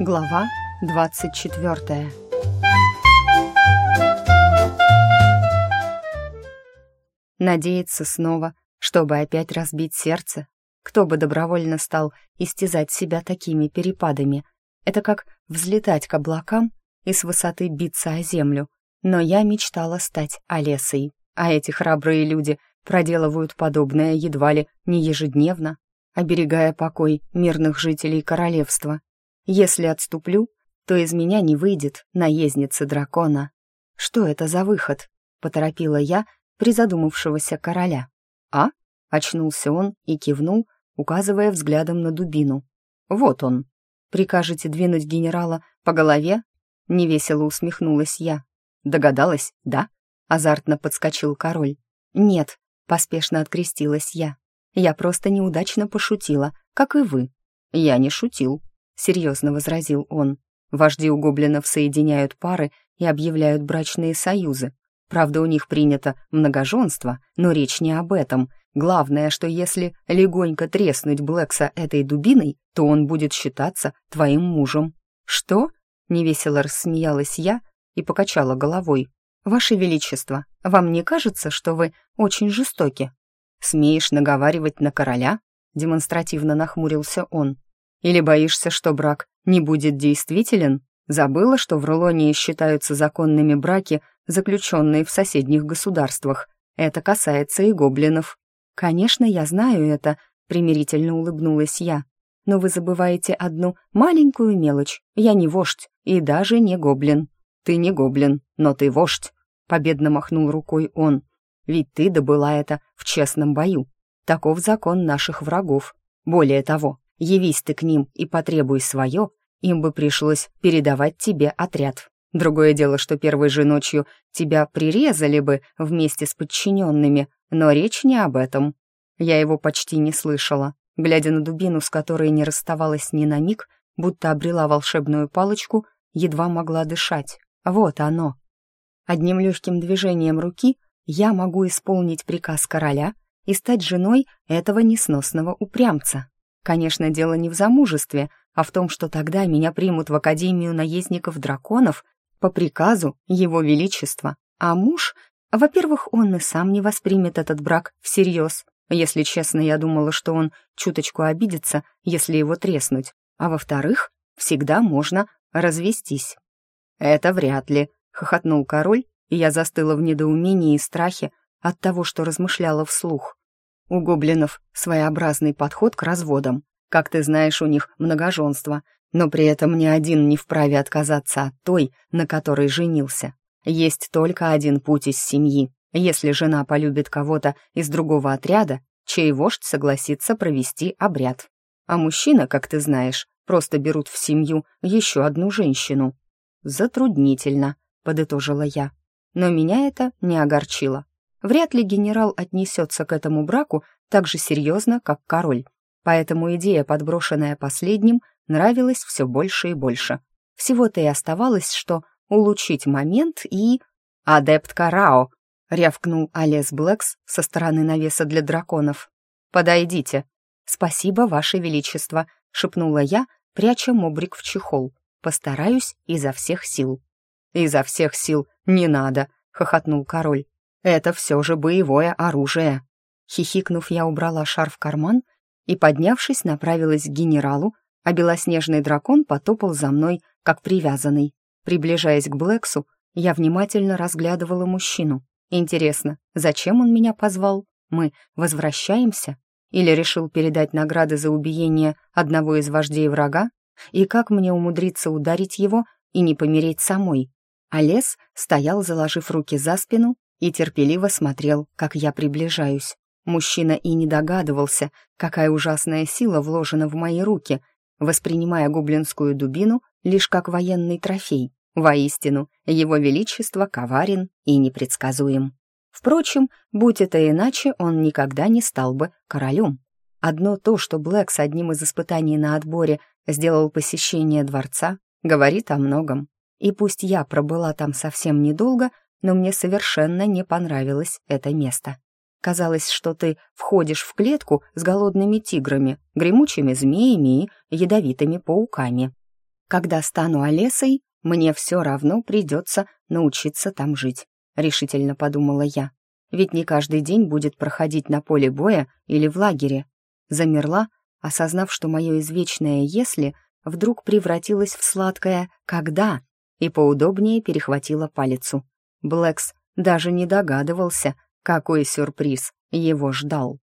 Глава 24 Надеяться снова, чтобы опять разбить сердце? Кто бы добровольно стал истязать себя такими перепадами? Это как взлетать к облакам и с высоты биться о землю. Но я мечтала стать Олесой, а эти храбрые люди проделывают подобное едва ли не ежедневно, оберегая покой мирных жителей королевства. Если отступлю, то из меня не выйдет наездница дракона. Что это за выход? Поторопила я призадумавшегося короля. А? Очнулся он и кивнул, указывая взглядом на дубину. Вот он. Прикажете двинуть генерала по голове? Невесело усмехнулась я. Догадалась, да? Азартно подскочил король. Нет, поспешно открестилась я. Я просто неудачно пошутила, как и вы. Я не шутил, серьезно возразил он. Вожди у гоблинов соединяют пары и объявляют брачные союзы. Правда, у них принято многоженство, но речь не об этом. Главное, что если легонько треснуть Блэкса этой дубиной, то он будет считаться твоим мужем. Что? Невесело рассмеялась я и покачала головой. «Ваше Величество, вам не кажется, что вы очень жестоки?» «Смеешь наговаривать на короля?» Демонстративно нахмурился он. «Или боишься, что брак не будет действителен? Забыла, что в Рулонии считаются законными браки, заключенные в соседних государствах. Это касается и гоблинов». «Конечно, я знаю это», — примирительно улыбнулась я. «Но вы забываете одну маленькую мелочь. Я не вождь и даже не гоблин». «Ты не гоблин, но ты вождь», — победно махнул рукой он. «Ведь ты добыла это в честном бою. Таков закон наших врагов. Более того, явись ты к ним и потребуй свое, им бы пришлось передавать тебе отряд. Другое дело, что первой же ночью тебя прирезали бы вместе с подчиненными, но речь не об этом. Я его почти не слышала. Глядя на дубину, с которой не расставалась ни на миг, будто обрела волшебную палочку, едва могла дышать. Вот оно. Одним легким движением руки я могу исполнить приказ короля и стать женой этого несносного упрямца. Конечно, дело не в замужестве, а в том, что тогда меня примут в Академию наездников драконов по приказу Его Величества. А муж, во-первых, он и сам не воспримет этот брак всерьез. Если честно, я думала, что он чуточку обидится, если его треснуть. А во-вторых, всегда можно развестись. «Это вряд ли», — хохотнул король, и я застыла в недоумении и страхе от того, что размышляла вслух. У гоблинов своеобразный подход к разводам. Как ты знаешь, у них многоженство, но при этом ни один не вправе отказаться от той, на которой женился. Есть только один путь из семьи. Если жена полюбит кого-то из другого отряда, чей вождь согласится провести обряд. А мужчина, как ты знаешь, просто берут в семью еще одну женщину. «Затруднительно», — подытожила я. Но меня это не огорчило. Вряд ли генерал отнесется к этому браку так же серьезно, как король. Поэтому идея, подброшенная последним, нравилась все больше и больше. Всего-то и оставалось, что улучшить момент и... «Адепт Карао!» — рявкнул Алес Блэкс со стороны навеса для драконов. «Подойдите». «Спасибо, Ваше Величество», — шепнула я, пряча мобрик в чехол. Постараюсь изо всех сил». «Изо всех сил не надо», — хохотнул король. «Это все же боевое оружие». Хихикнув, я убрала шар в карман и, поднявшись, направилась к генералу, а белоснежный дракон потопал за мной, как привязанный. Приближаясь к Блэксу, я внимательно разглядывала мужчину. Интересно, зачем он меня позвал? Мы возвращаемся? Или решил передать награды за убиение одного из вождей врага? И как мне умудриться ударить его и не помереть самой? А лес стоял, заложив руки за спину, и терпеливо смотрел, как я приближаюсь. Мужчина и не догадывался, какая ужасная сила вложена в мои руки, воспринимая гоблинскую дубину лишь как военный трофей. Воистину, его величество коварен и непредсказуем. Впрочем, будь это иначе, он никогда не стал бы королем. Одно то, что Блэк с одним из испытаний на отборе сделал посещение дворца, говорит о многом. И пусть я пробыла там совсем недолго, но мне совершенно не понравилось это место. Казалось, что ты входишь в клетку с голодными тиграми, гремучими змеями и ядовитыми пауками. Когда стану Олесой, мне все равно придется научиться там жить, решительно подумала я. Ведь не каждый день будет проходить на поле боя или в лагере. Замерла, осознав, что мое извечное «если» вдруг превратилось в сладкое «когда» и поудобнее перехватила палицу. Блэкс даже не догадывался, какой сюрприз его ждал.